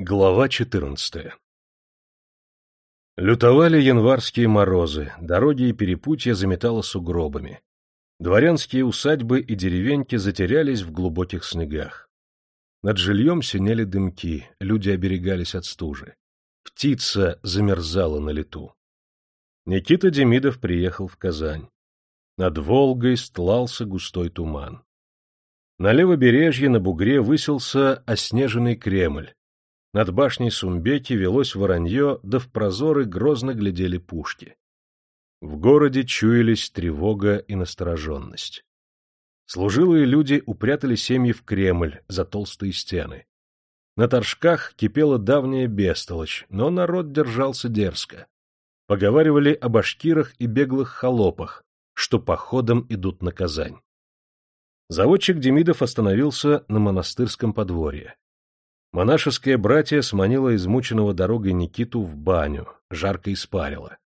Глава 14 Лютовали январские морозы, дороги и перепутья заметало сугробами. Дворянские усадьбы и деревеньки затерялись в глубоких снегах. Над жильем синели дымки, люди оберегались от стужи. Птица замерзала на лету. Никита Демидов приехал в Казань. Над Волгой стлался густой туман. На левобережье на бугре высился оснеженный Кремль, над башней Сумбеки велось воронье, да в прозоры грозно глядели пушки. В городе чуялись тревога и настороженность. Служилые люди упрятали семьи в Кремль за толстые стены. На торжках кипела давняя бестолочь, но народ держался дерзко. Поговаривали о башкирах и беглых холопах, что походом идут на Казань. Заводчик Демидов остановился на монастырском подворье. Монашеское братье сманило измученного дорогой Никиту в баню, жарко испарило.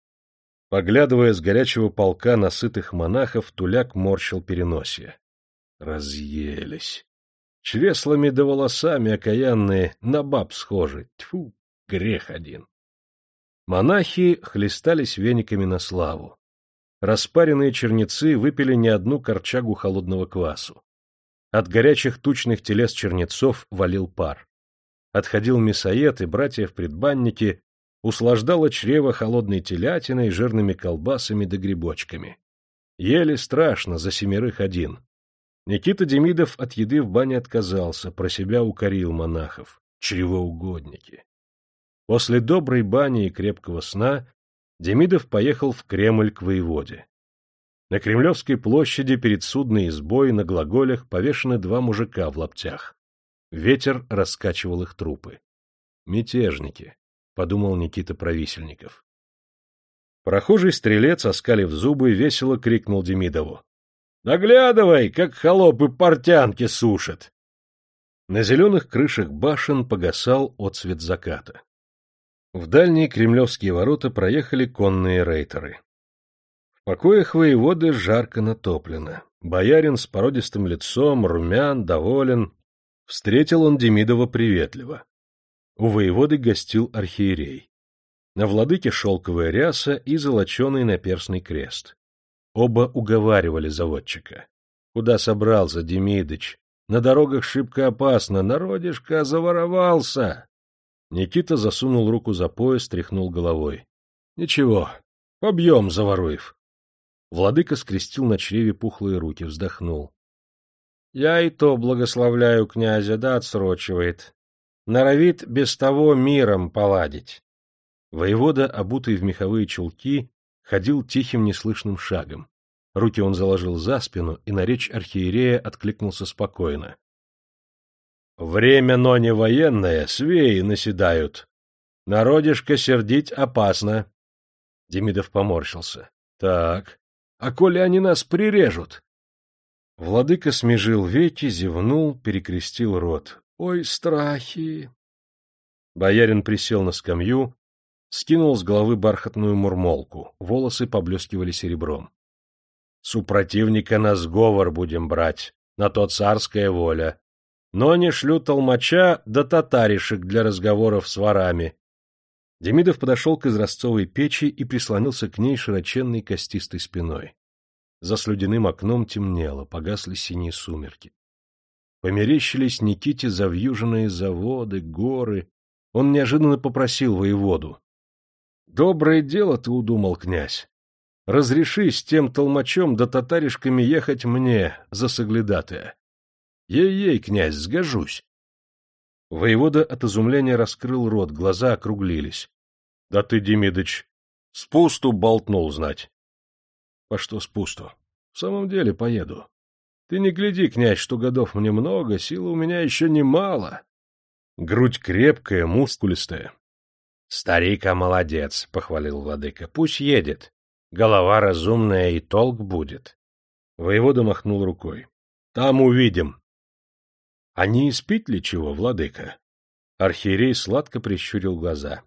Поглядывая с горячего полка на сытых монахов, Туляк морщил переносие. Разъелись. Чреслами да волосами окаянные, на баб схожи. Тьфу, грех один. Монахи хлестались вениками на славу. Распаренные черницы выпили не одну корчагу холодного квасу. От горячих тучных телес чернецов валил пар отходил мясоед и братья в предбаннике, услаждало чрево холодной телятиной, жирными колбасами да грибочками. Ели страшно, за семерых один. Никита Демидов от еды в бане отказался, про себя укорил монахов. Чревоугодники. После доброй бани и крепкого сна Демидов поехал в Кремль к воеводе. На Кремлевской площади перед судной избой на глаголях повешены два мужика в лаптях. Ветер раскачивал их трупы. «Мятежники», — подумал Никита Провисельников. Прохожий стрелец, оскалив зубы, весело крикнул Демидову. «Наглядывай, как холопы портянки сушат!» На зеленых крышах башен погасал отсвет заката. В дальние кремлевские ворота проехали конные рейтеры. В покоях воеводы жарко натоплено. Боярин с породистым лицом, румян, доволен, Встретил он Демидова приветливо. У воеводы гостил архиерей. На владыке шелковая ряса и золоченый наперстный крест. Оба уговаривали заводчика. Куда собрался Демидыч? На дорогах шибко опасно, народишко заворовался. Никита засунул руку за пояс, тряхнул головой. — Ничего, побьем, Заворуев. Владыка скрестил на чреве пухлые руки, вздохнул. Я и то благословляю князя, да отсрочивает. Норовит без того миром поладить. Воевода, обутый в меховые чулки, ходил тихим неслышным шагом. Руки он заложил за спину, и на речь архиерея откликнулся спокойно. — Время, но не военное, свеи наседают. Народишко сердить опасно. Демидов поморщился. — Так, а коли они нас прирежут? Владыка смежил веки, зевнул, перекрестил рот. «Ой, страхи!» Боярин присел на скамью, скинул с головы бархатную мурмолку, волосы поблескивали серебром. «Супротивника на сговор будем брать, на то царская воля. Но не шлю толмача да татаришек для разговоров с ворами». Демидов подошел к изразцовой печи и прислонился к ней широченной костистой спиной. За слюдяным окном темнело, погасли синие сумерки. Померещились Никите завьюженные заводы, горы. Он неожиданно попросил воеводу. — Доброе дело ты удумал, князь. Разреши с тем толмачом да татаришками ехать мне за соглядатая. Ей-ей, князь, сгожусь. Воевода от изумления раскрыл рот, глаза округлились. — Да ты, Демидыч, спусту болтнул знать. По что спусту? В самом деле поеду. Ты не гляди, князь, что годов мне много, силы у меня еще немало. Грудь крепкая, мускулистая. Старика молодец, — похвалил владыка. Пусть едет. Голова разумная и толк будет. Воевода махнул рукой. Там увидим. А не испить ли чего, владыка? Архиерей сладко прищурил глаза.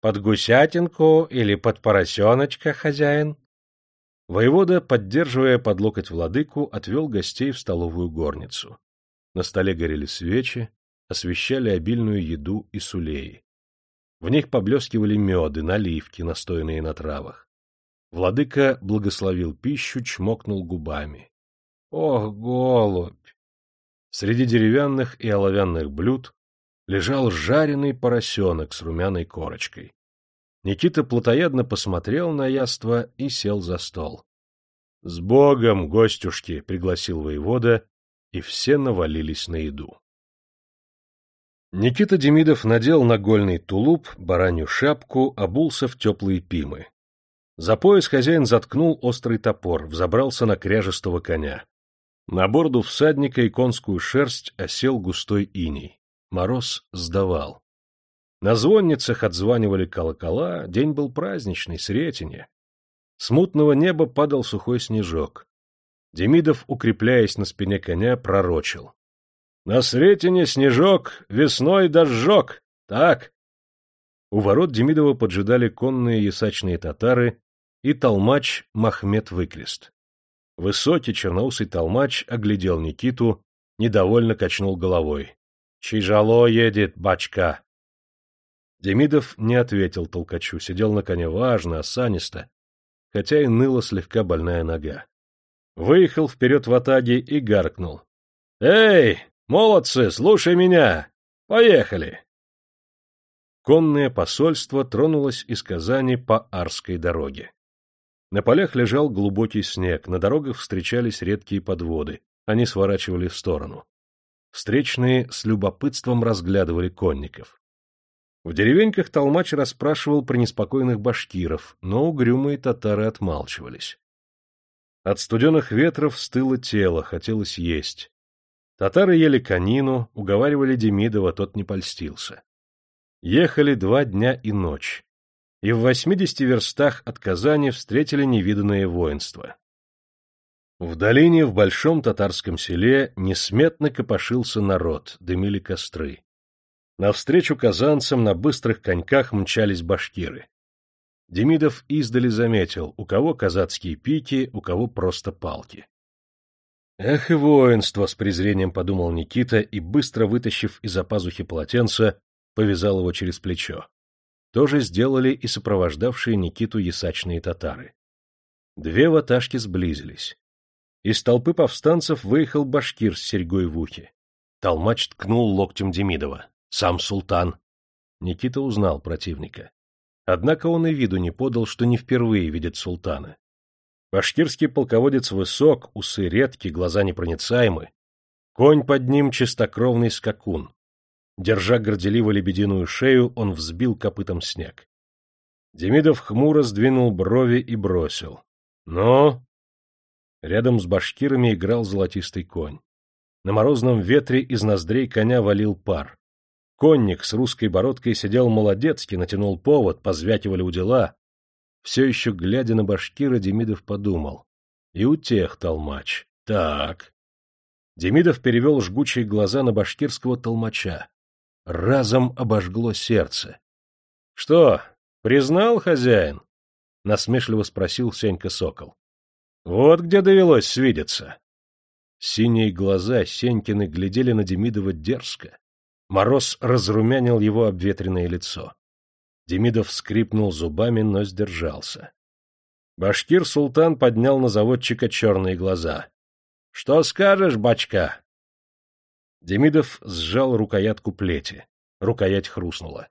Под гусятинку или под поросеночка, хозяин? Воевода, поддерживая под локоть владыку, отвел гостей в столовую горницу. На столе горели свечи, освещали обильную еду и сулеи. В них поблескивали меды, наливки, настоянные на травах. Владыка благословил пищу, чмокнул губами. Ох, голубь! Среди деревянных и оловянных блюд лежал жареный поросенок с румяной корочкой. Никита плотоядно посмотрел на яство и сел за стол. — С Богом, гостюшки! — пригласил воевода, и все навалились на еду. Никита Демидов надел нагольный тулуп, баранью шапку, обулся в теплые пимы. За пояс хозяин заткнул острый топор, взобрался на кряжестого коня. На борду всадника и конскую шерсть осел густой иней. Мороз сдавал. На звонницах отзванивали колокола, день был праздничный, сретенье. С мутного неба падал сухой снежок. Демидов, укрепляясь на спине коня, пророчил. На Сретине снежок, весной дожжок. Так. У ворот Демидова поджидали конные ясачные татары и толмач Махмед Выкрест. Высокий черноусый толмач оглядел Никиту, недовольно качнул головой. — Чижало едет, бачка! Демидов не ответил толкачу, сидел на коне важно, осанисто, хотя и ныла слегка больная нога. Выехал вперед в атаге и гаркнул. — Эй, Молодцы, слушай меня! Поехали!» Конное посольство тронулось из Казани по Арской дороге. На полях лежал глубокий снег, на дорогах встречались редкие подводы, они сворачивали в сторону. Встречные с любопытством разглядывали конников. В деревеньках толмач расспрашивал про неспокойных башкиров, но угрюмые татары отмалчивались. От студеных ветров стыло тело, хотелось есть. Татары ели конину, уговаривали Демидова, тот не польстился. Ехали два дня и ночь, и в восьмидесяти верстах от Казани встретили невиданное воинство. В долине в большом татарском селе несметно копошился народ, дымили костры. Навстречу казанцам на быстрых коньках мчались башкиры. Демидов издали заметил, у кого казацкие пики, у кого просто палки. Эх и воинство, с презрением подумал Никита и, быстро вытащив из-за пазухи полотенца, повязал его через плечо. То же сделали и сопровождавшие Никиту ясачные татары. Две ваташки сблизились. Из толпы повстанцев выехал башкир с серьгой в ухе. Толмач ткнул локтем Демидова. Сам султан. Никита узнал противника. Однако он и виду не подал, что не впервые видит султана. Башкирский полководец высок, усы редки, глаза непроницаемы. Конь под ним чистокровный скакун. Держа горделиво лебединую шею, он взбил копытом снег. Демидов хмуро сдвинул брови и бросил. — Ну? Рядом с башкирами играл золотистый конь. На морозном ветре из ноздрей коня валил пар. Конник с русской бородкой сидел молодецки, натянул повод, позвякивали у дела, все еще глядя на башкира, Демидов подумал. И у тех толмач. Так. Демидов перевел жгучие глаза на башкирского толмача. Разом обожгло сердце. — Что, признал хозяин? — насмешливо спросил Сенька Сокол. — Вот где довелось свидеться. Синие глаза Сенькины глядели на Демидова дерзко. Мороз разрумянил его обветренное лицо. Демидов скрипнул зубами, но сдержался. Башкир-султан поднял на заводчика черные глаза. — Что скажешь, бачка? Демидов сжал рукоятку плети. Рукоять хрустнула.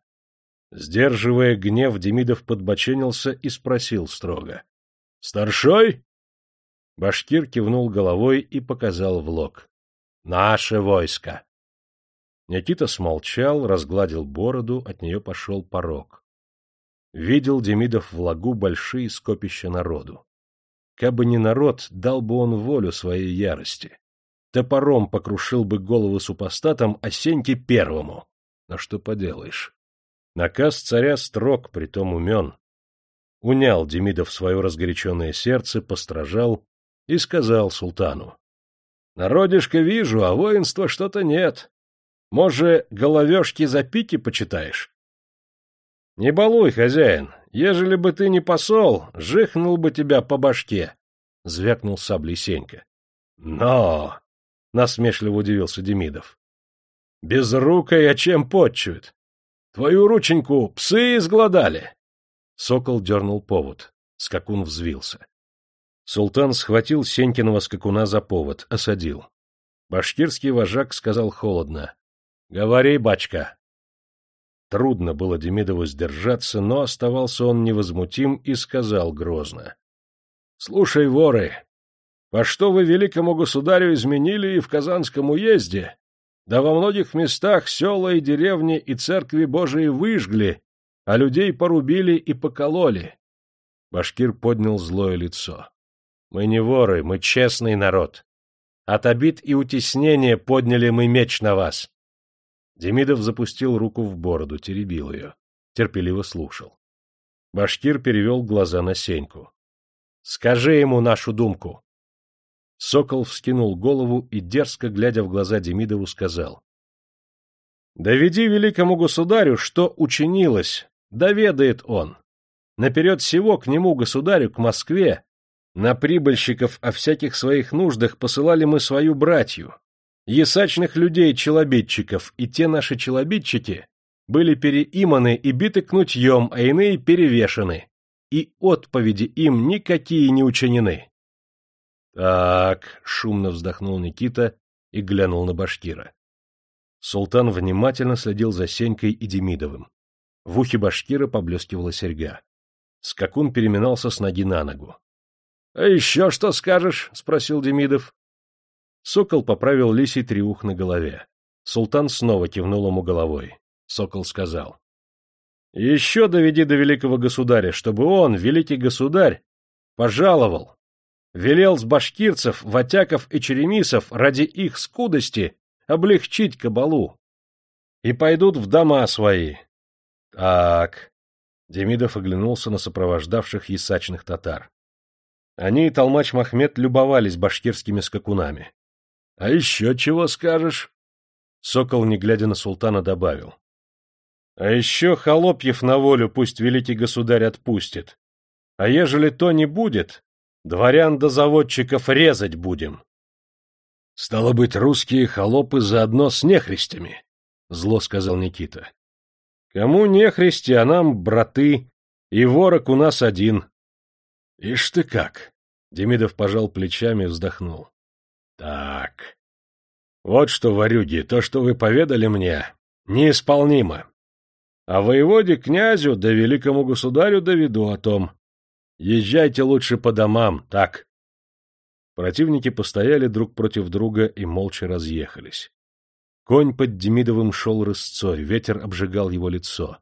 Сдерживая гнев, Демидов подбоченился и спросил строго. — Старшой? Башкир кивнул головой и показал в лог. — Наше войско. Никита смолчал, разгладил бороду, от нее пошел порог видел Демидов в лагу большие скопища народу. Кабы не народ, дал бы он волю своей ярости. Топором покрушил бы голову супостатам, а Сеньке первому. Но что поделаешь? Наказ царя строг, притом умен. Унял Демидов свое разгоряченное сердце, постражал и сказал султану. — Народишко вижу, а воинства что-то нет. Може, головешки за пики почитаешь? — Не балуй, хозяин, ежели бы ты не посол, жихнул бы тебя по башке, — звякнул саблей Сенька. — Но! — насмешливо удивился Демидов. Безрукой, а чем подчуют? Твою рученьку псы изгладали. Сокол дернул повод. Скакун взвился. Султан схватил Сенькиного скакуна за повод, осадил. Башкирский вожак сказал холодно. — Говори, бачка. Трудно было Демидову сдержаться, но оставался он невозмутим и сказал грозно. — Слушай, воры, по что вы великому государю изменили и в Казанском уезде, да во многих местах села и деревни и церкви Божии выжгли, а людей порубили и покололи. Башкир поднял злое лицо. — Мы не воры, мы честный народ. От обид и утеснения подняли мы меч на вас. Демидов запустил руку в бороду, теребил ее. Терпеливо слушал. Башкир перевел глаза на Сеньку. — Скажи ему нашу думку. Сокол вскинул голову и, дерзко глядя в глаза Демидову, сказал. — Доведи великому государю, что учинилось, доведает он. Наперед всего к нему, государю, к Москве, на прибыльщиков о всяких своих нуждах посылали мы свою братью, ясачных людей-челобитчиков, и те наши челобитчики были переиманы и биты кнутьем, а иные перевешаны, и отповеди им никакие не учинены. Так, шумно вздохнул Никита и глянул на Башкира. Султан внимательно следил за Сенькой и Демидовым. В ухе Башкира поблескивала серьга. Скакун переминался с ноги на ногу. — А еще что скажешь? — спросил Демидов. Сокол поправил лисий триух на голове. Султан снова кивнул ему головой. Сокол сказал. — Еще доведи до великого государя, чтобы он, великий государь, пожаловал, велел с башкирцев, ватяков и черемисов ради их скудости облегчить кабалу. И пойдут в дома свои. Так. Демидов оглянулся на сопровождавших ясачных татар. Они и Толмач Махмед любовались башкирскими скакунами. — А еще чего скажешь? Сокол, не глядя на султана, добавил. — А еще Холопьев на волю пусть великий государь отпустит. А ежели то не будет, Дворян до заводчиков резать будем. — Стало быть, русские холопы заодно с нехристями, — зло сказал Никита. — Кому нехристи, а нам браты, и ворог у нас один. — Ишь ты как! — Демидов пожал плечами и вздохнул. — Так. Вот что, ворюги, то, что вы поведали мне, неисполнимо. А воеводе князю да великому государю доведу о том. Езжайте лучше по домам, так. Противники постояли друг против друга и молча разъехались. Конь под Демидовым шел рысцой, ветер обжигал его лицо.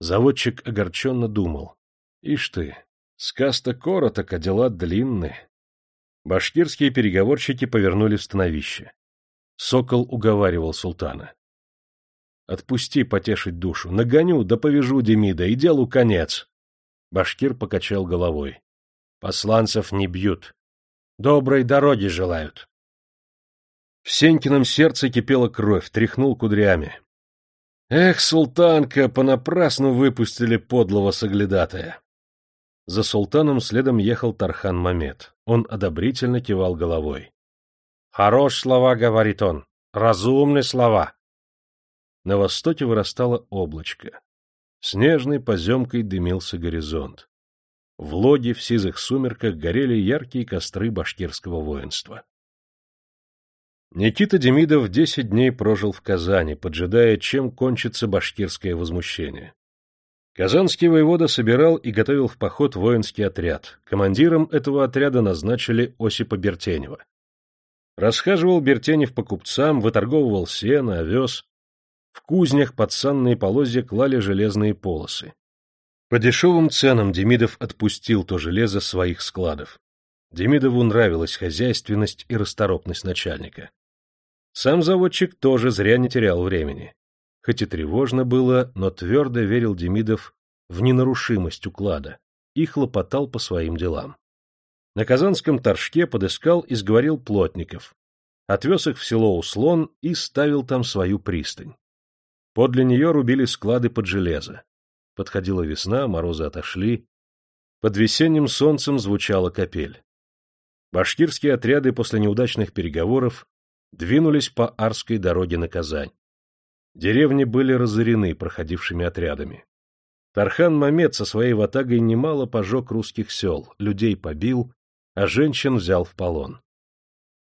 Заводчик огорченно думал. Ишь ты, сказ-то короток, а дела длинны. Башкирские переговорщики повернули в становище. Сокол уговаривал султана. — Отпусти потешить душу, нагоню, да повяжу Демида, и делу конец. Башкир покачал головой. Посланцев не бьют. Доброй дороги желают. В Сенькином сердце кипела кровь, тряхнул кудрями. Эх, султанка, понапрасну выпустили подлого соглядатая. За султаном следом ехал Тархан Мамед. Он одобрительно кивал головой. Хорош слова, говорит он, разумные слова. На востоке вырастало облачко. Снежной поземкой дымился горизонт. В логе в сизых сумерках горели яркие костры башкирского воинства. Никита Демидов десять дней прожил в Казани, поджидая, чем кончится башкирское возмущение. Казанский воевода собирал и готовил в поход воинский отряд. Командиром этого отряда назначили Осипа Бертенева. Расхаживал Бертенев по купцам, выторговывал сено, овес, в кузнях под санные полозья клали железные полосы. По дешевым ценам Демидов отпустил то железо своих складов. Демидову нравилась хозяйственность и расторопность начальника. Сам заводчик тоже зря не терял времени. Хоть и тревожно было, но твердо верил Демидов в ненарушимость уклада и хлопотал по своим делам. На Казанском торжке подыскал и сговорил плотников, отвез их в село Услон и ставил там свою пристань. Подле нее рубили склады под железо. Подходила весна, морозы отошли. Под весенним солнцем звучала капель. Башкирские отряды после неудачных переговоров двинулись по Арской дороге на Казань. Деревни были разорены проходившими отрядами. Тархан Мамед со своей ватагой немало пожег русских сел, людей побил, а женщин взял в полон.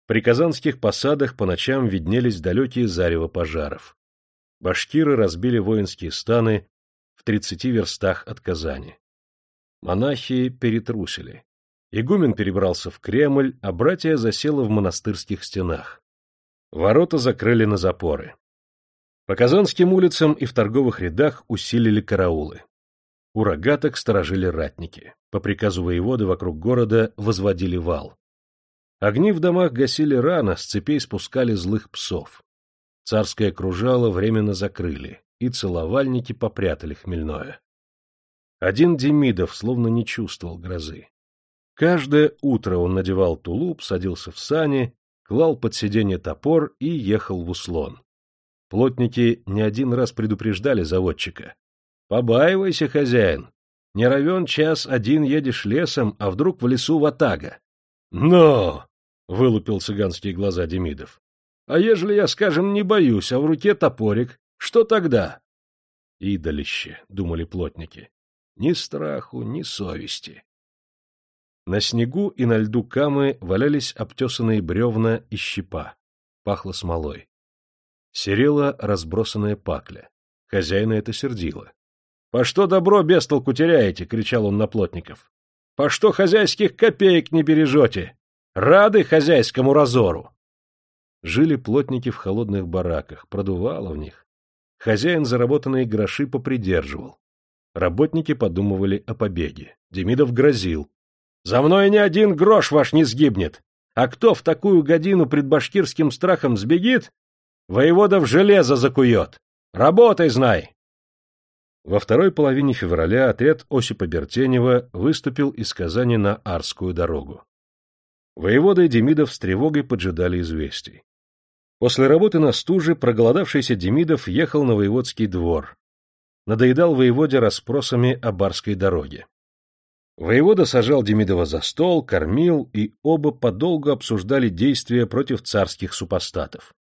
При казанских посадах по ночам виднелись далекие зарево пожаров. Башкиры разбили воинские станы в тридцати верстах от Казани. Монахи перетрусили. Игумен перебрался в Кремль, а братья засела в монастырских стенах. Ворота закрыли на запоры. По Казанским улицам и в торговых рядах усилили караулы. У рогаток сторожили ратники. По приказу воеводы вокруг города возводили вал. Огни в домах гасили рано, с цепей спускали злых псов. Царское кружало временно закрыли, и целовальники попрятали хмельное. Один Демидов словно не чувствовал грозы. Каждое утро он надевал тулуп, садился в сани, клал под сиденье топор и ехал в услон. Плотники не один раз предупреждали заводчика. — Побаивайся, хозяин. Не равен час один едешь лесом, а вдруг в лесу ватага. — Но! — вылупил цыганские глаза Демидов. — А ежели я, скажем, не боюсь, а в руке топорик, что тогда? — Идолище, — думали плотники. Ни страху, ни совести. На снегу и на льду камы валялись обтесанные бревна и щепа. Пахло смолой. Серела разбросанная пакля. Хозяина это сердило. — По что добро без толку теряете? — кричал он на плотников. — По что хозяйских копеек не бережете? Рады хозяйскому разору. Жили плотники в холодных бараках, продувало в них. Хозяин заработанные гроши попридерживал. Работники подумывали о побеге. Демидов грозил. — За мной ни один грош ваш не сгибнет. А кто в такую годину пред башкирским страхом сбегит, воевода в железо закует. Работай, знай! Во второй половине февраля отряд Осипа Бертенева выступил из Казани на Арскую дорогу. Воевода и Демидов с тревогой поджидали известий. После работы на стуже проголодавшийся Демидов ехал на воеводский двор. Надоедал воеводе расспросами о барской дороге. Воевода сажал Демидова за стол, кормил, и оба подолгу обсуждали действия против царских супостатов.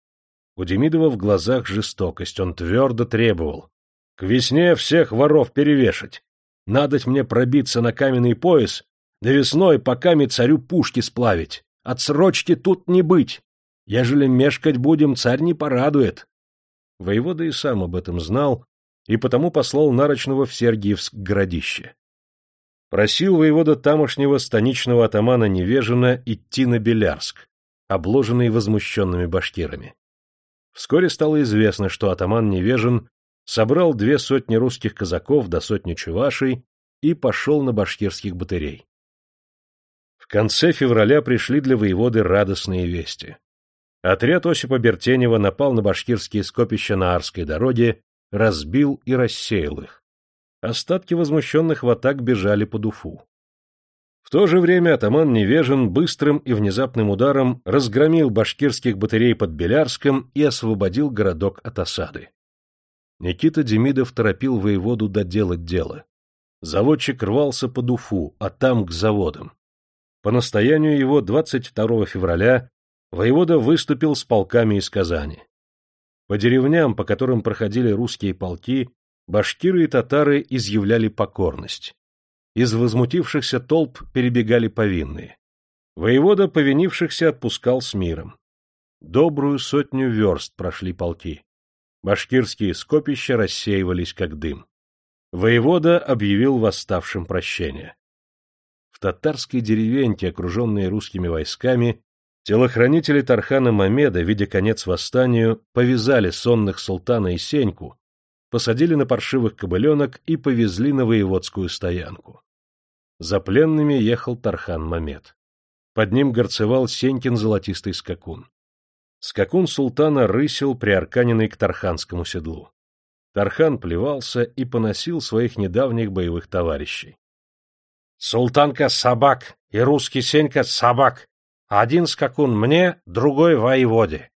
У Демидова в глазах жестокость, он твердо требовал. К весне всех воров перевешать. Надоть мне пробиться на каменный пояс да весной поками царю пушки сплавить. Отсрочки тут не быть. Ежели мешкать будем, царь не порадует. Воевода и сам об этом знал, и потому послал Нарочного в Сергиевск городище. Просил воевода тамошнего станичного атамана Невежина идти на Белярск, обложенный возмущенными башкирами. Вскоре стало известно, что атаман Невежин собрал две сотни русских казаков до сотни чувашей и пошел на башкирских батырей. В конце февраля пришли для воеводы радостные вести. Отряд Осипа Бертенева напал на башкирские скопища на Арской дороге, разбил и рассеял их. Остатки возмущенных в атак бежали под Уфу. В то же время атаман Невежин быстрым и внезапным ударом разгромил башкирских батарей под Белярском и освободил городок от осады. Никита Демидов торопил воеводу доделать дело. Заводчик рвался под Уфу, а там к заводам. По настоянию его 22 февраля воевода выступил с полками из Казани. По деревням, по которым проходили русские полки, башкиры и татары изъявляли покорность. Из возмутившихся толп перебегали повинные. Воевода повинившихся отпускал с миром. Добрую сотню верст прошли полки. Башкирские скопища рассеивались как дым. Воевода объявил восставшим прощение. В татарской деревеньке, окруженной русскими войсками, телохранители Тархана Мамеда, видя конец восстанию, повязали сонных султана и Сеньку, посадили на паршивых кобыленок и повезли на воеводскую стоянку. За пленными ехал Тархан Мамед. Под ним горцевал Сенькин золотистый скакун. Скакун султана рысил, приарканенный к тарханскому седлу. Тархан плевался и поносил своих недавних боевых товарищей. Султанка собак и русский Сенька собак. Один скакун мне, другой воеводе.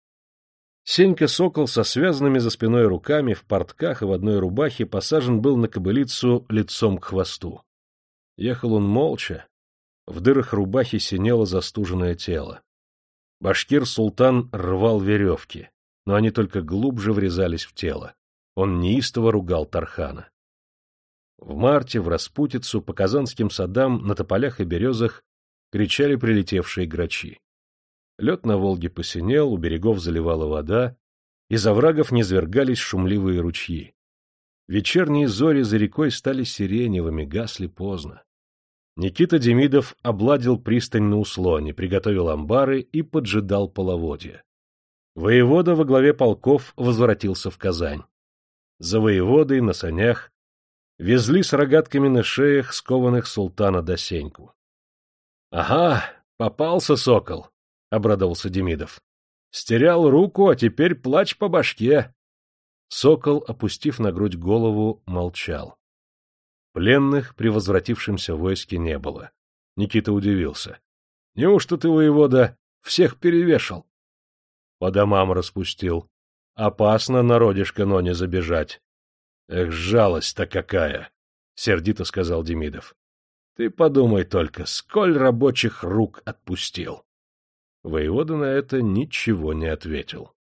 Сенька Сокол со связанными за спиной руками в портках и в одной рубахе посажен был на кобылицу лицом к хвосту. Ехал он молча. В дырах рубахи синело застуженное тело. Башкир-султан рвал веревки. но они только глубже врезались в тело. Он неистово ругал Тархана. В марте в распутицу по казанским садам на тополях и березах кричали прилетевшие грачи. Лед на Волге посинел, у берегов заливала вода, из оврагов низвергались шумливые ручьи. Вечерние зори за рекой стали сиреневыми, гасли поздно. Никита Демидов обладил пристань на услоне, приготовил амбары и поджидал половодья. Воевода во главе полков возвратился в Казань. За воеводой на санях везли с рогатками на шеях скованных султана Досеньку. — Ага, попался сокол, — обрадовался Демидов. — Стерял руку, а теперь плач по башке. Сокол, опустив на грудь голову, молчал. Пленных при возвратившемся войске не было. Никита удивился. — Неужто ты, воевода, всех перевешал? По домам распустил. Опасно народишко, но не забежать. — Эх, жалость-то какая! — сердито сказал Демидов. — Ты подумай только, сколь рабочих рук отпустил. Воевода на это ничего не ответил.